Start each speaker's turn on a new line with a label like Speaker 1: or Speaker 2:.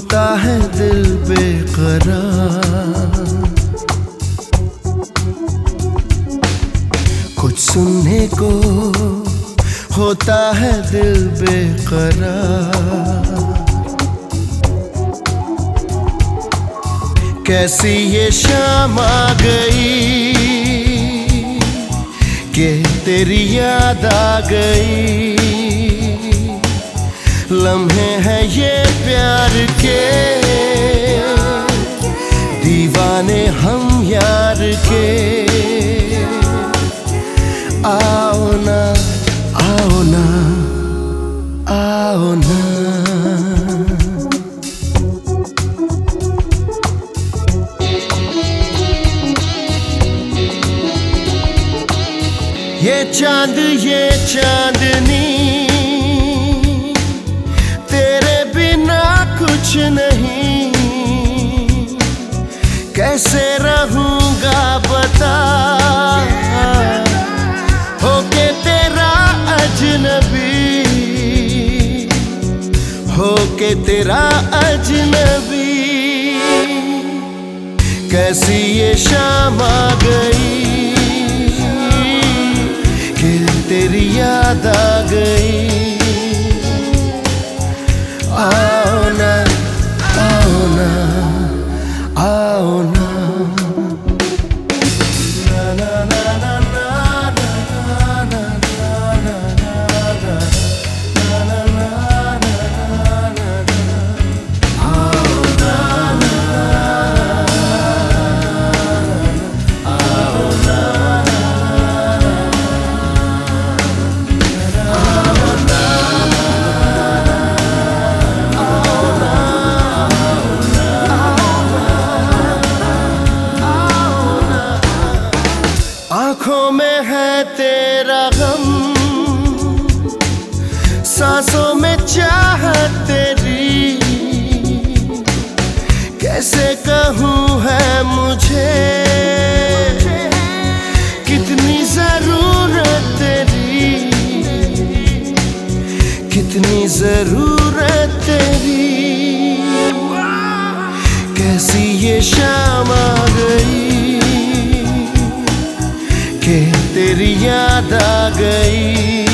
Speaker 1: होता है दिल बेकरार। कुछ सुनने को होता है दिल बेकरार। कैसी ये शाम आ गई कि तेरी याद आ गई? लम्हे हैं ये प्यार के। दीवाने हम यार के। आओ ना आओ ना आओ ना। ये चाँद, ये चांदनी। होके तेरा अजनबी। कैसी ये शाम आ गई? कि तेरी याद आ गई। सांसों में चाह तेरी। कैसे कहूँ है मुझे? कितनी ज़रूरत तेरी। कितनी ज़रूरत तेरी। कैसी ये शाम आ गई? कि तेरी याद आ गई?